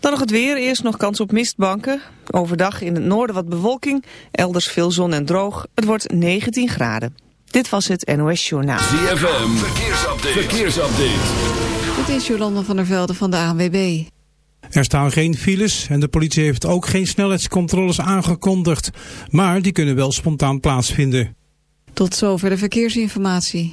Dan nog het weer. Eerst nog kans op mistbanken. Overdag in het noorden wat bewolking. Elders veel zon en droog. Het wordt 19 graden. Dit was het NOS Journaal. ZFM. Verkeersupdate. Verkeersupdate. Dit is Jolanda van der Velde van de ANWB. Er staan geen files en de politie heeft ook geen snelheidscontroles aangekondigd. Maar die kunnen wel spontaan plaatsvinden. Tot zover de verkeersinformatie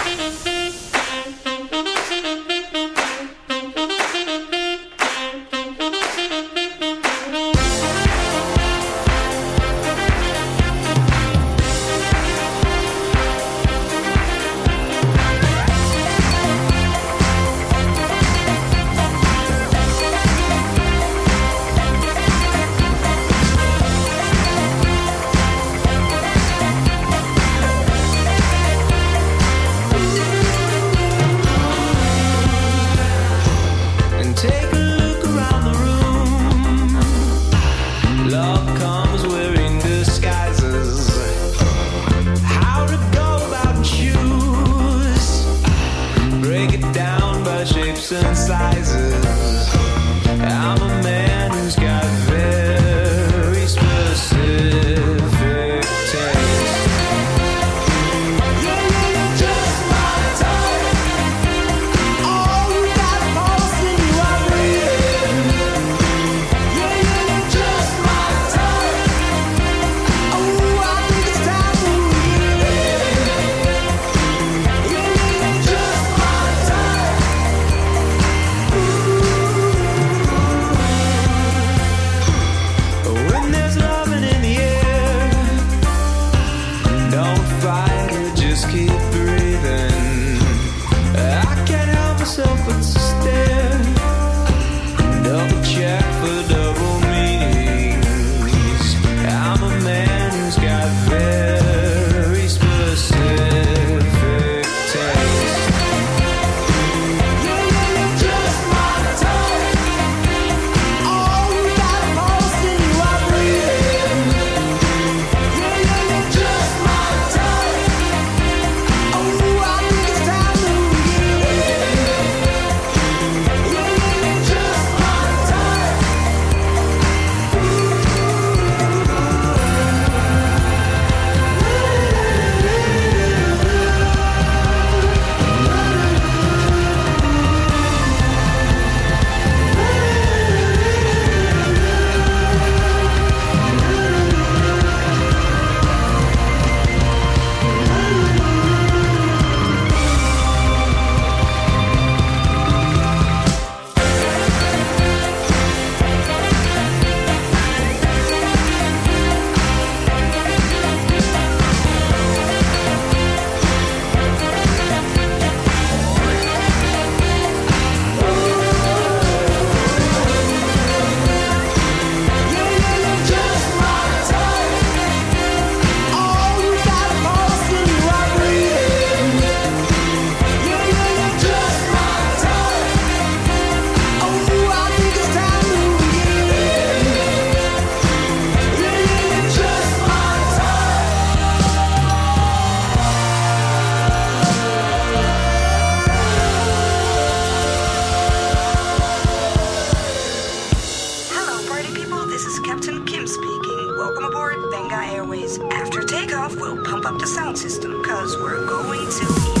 just keep breathing. I can't help myself but to stay. Captain Kim speaking. Welcome aboard Benga Airways. After takeoff, we'll pump up the sound system, cause we're going to...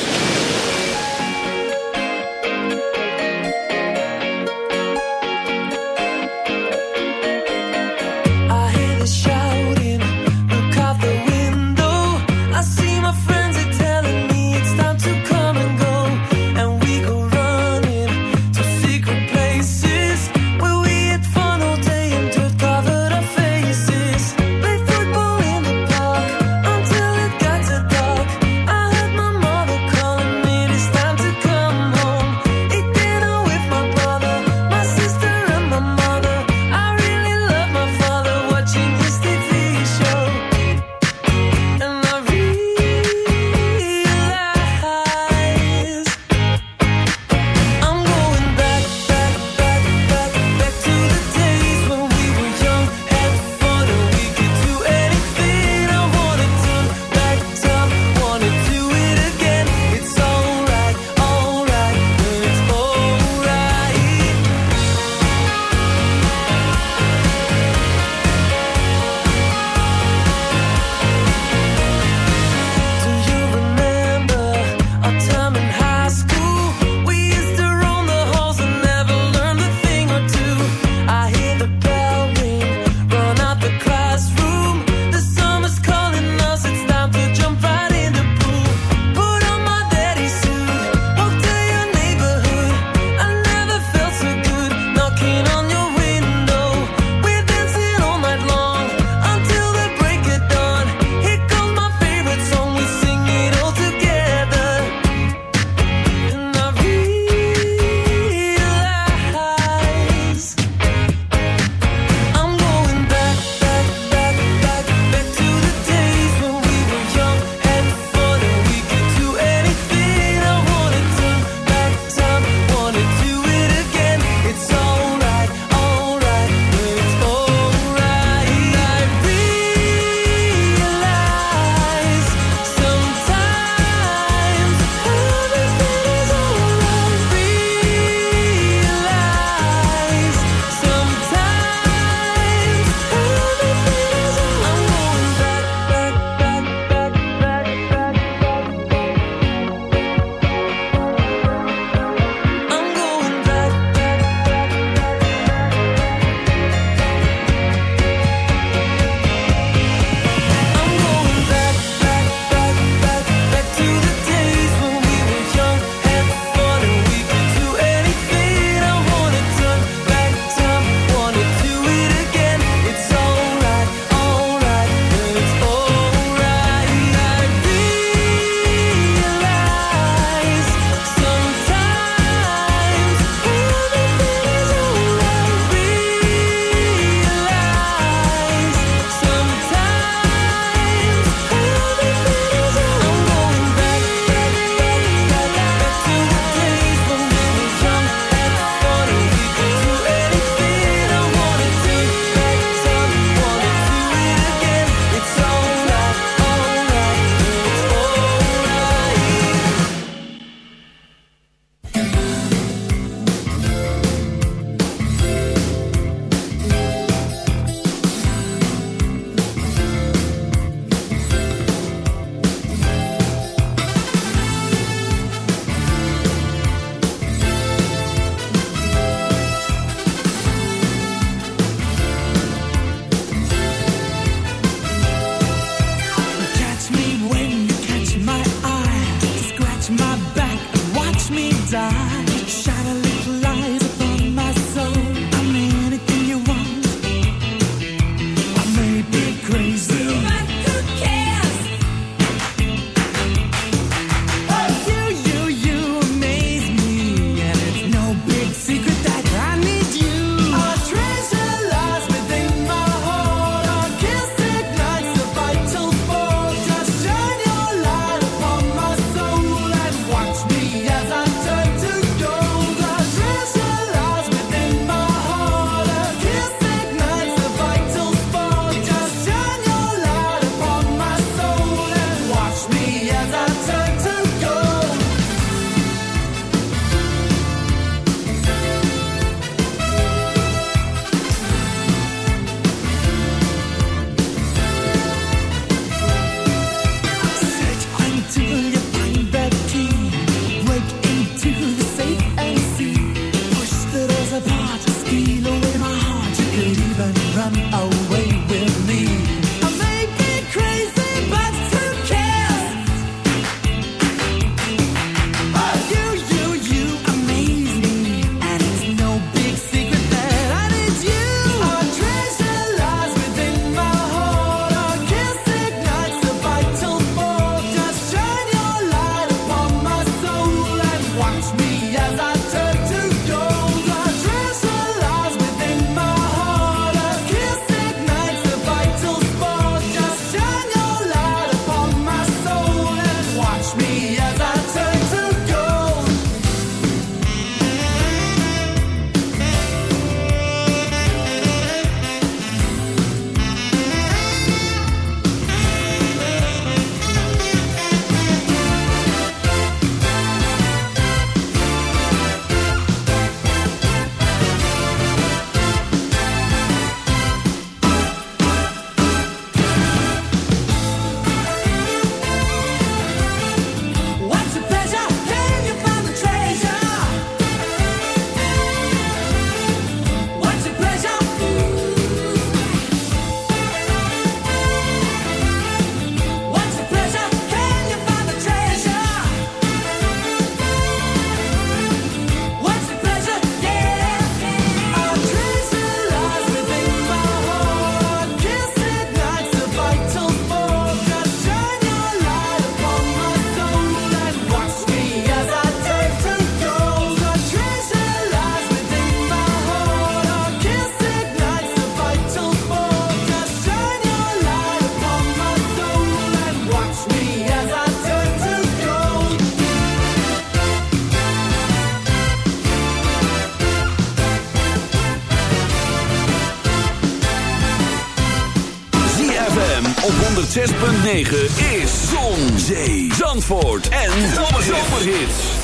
106.9 is Zon, Zee, Zandvoort en Zomerhits.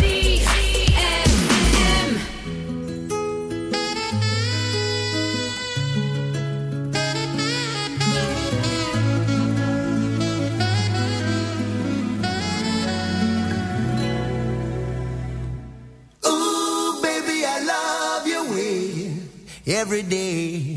Every day.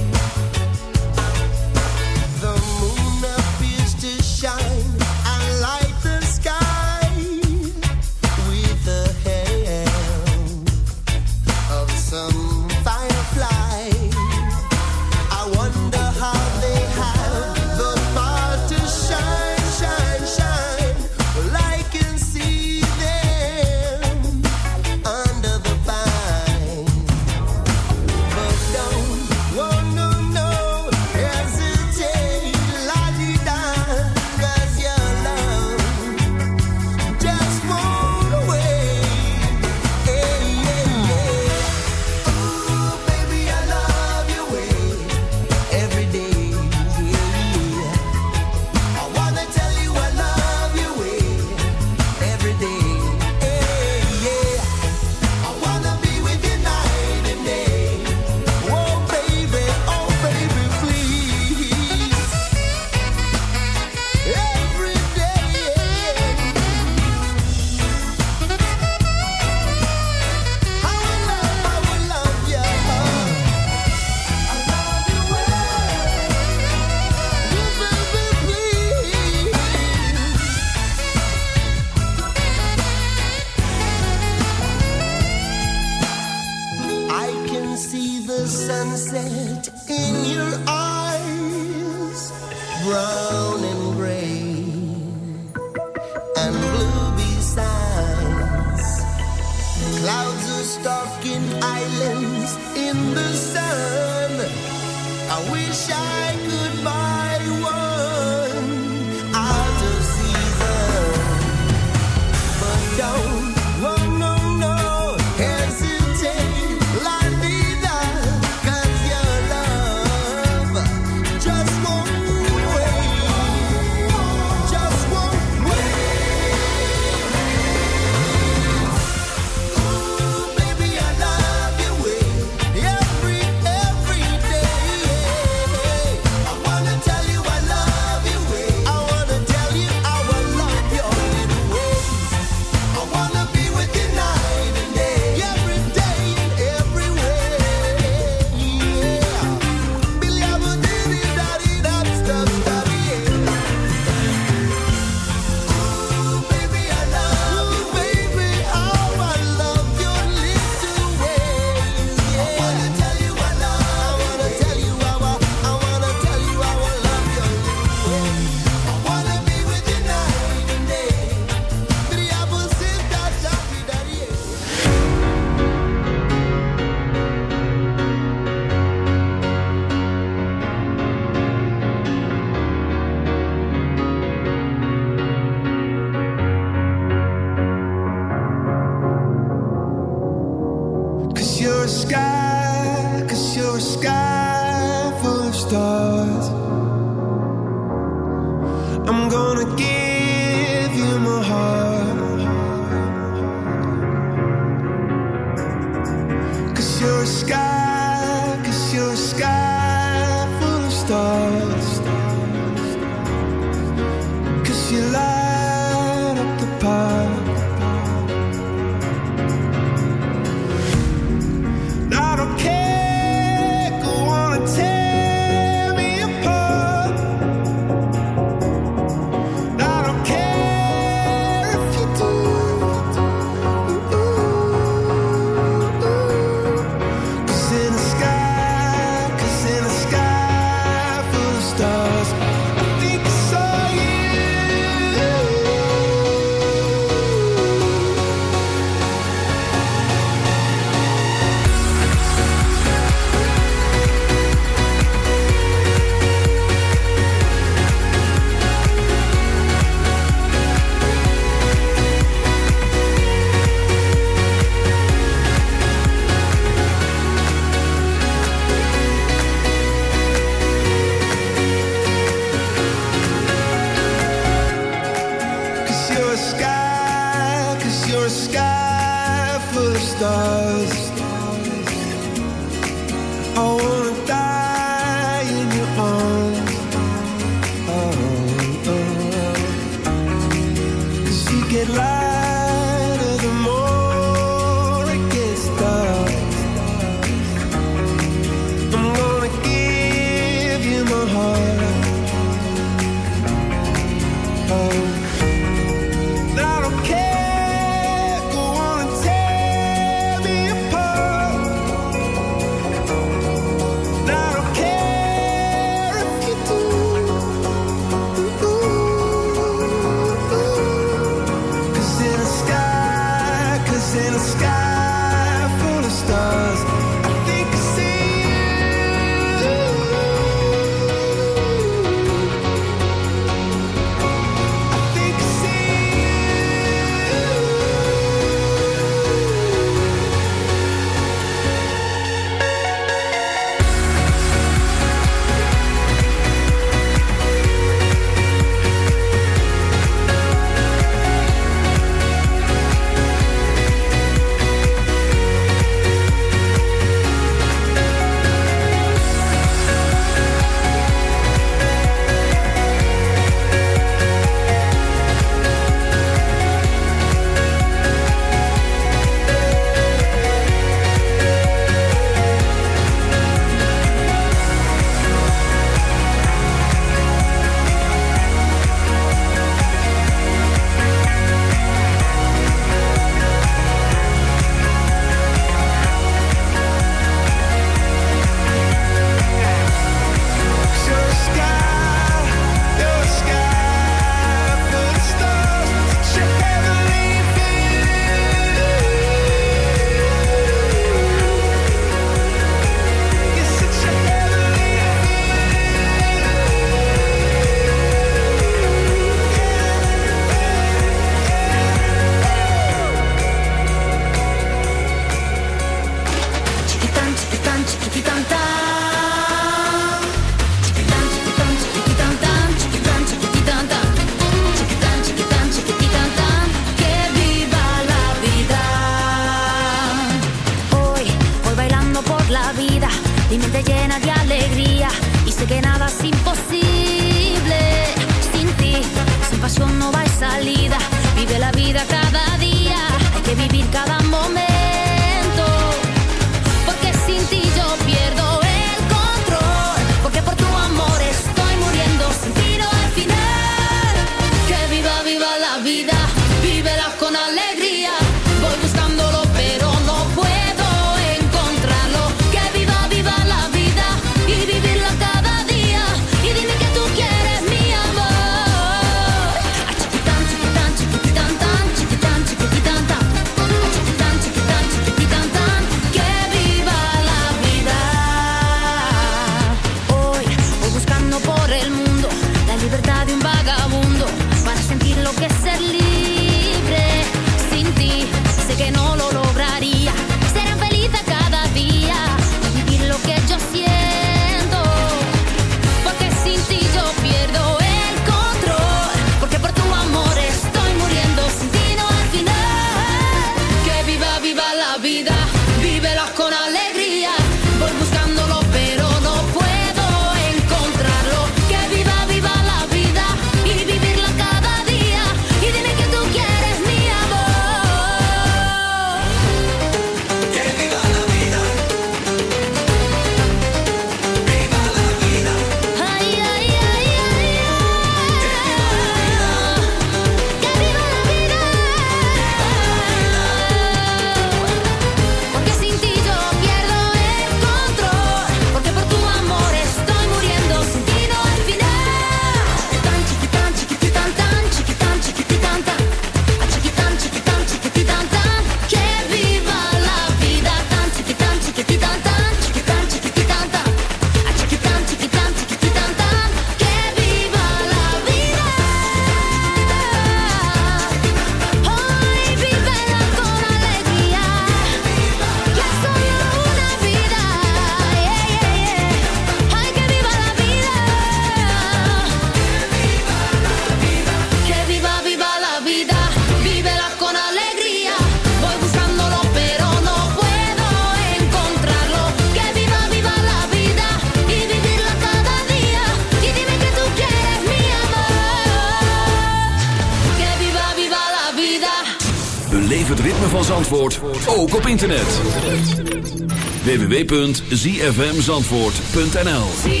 www.zfmzandvoort.nl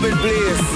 beloved place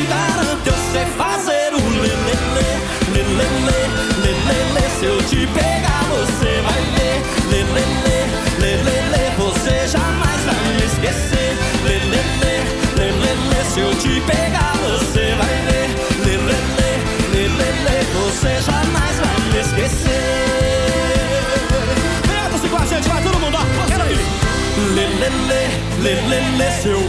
leleleceu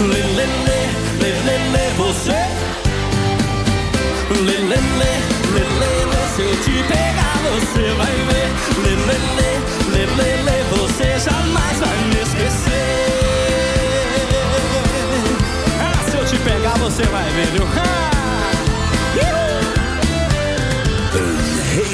Lelele, lelele, little, Lelele, little, se te pegar você vai ver Lelele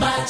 my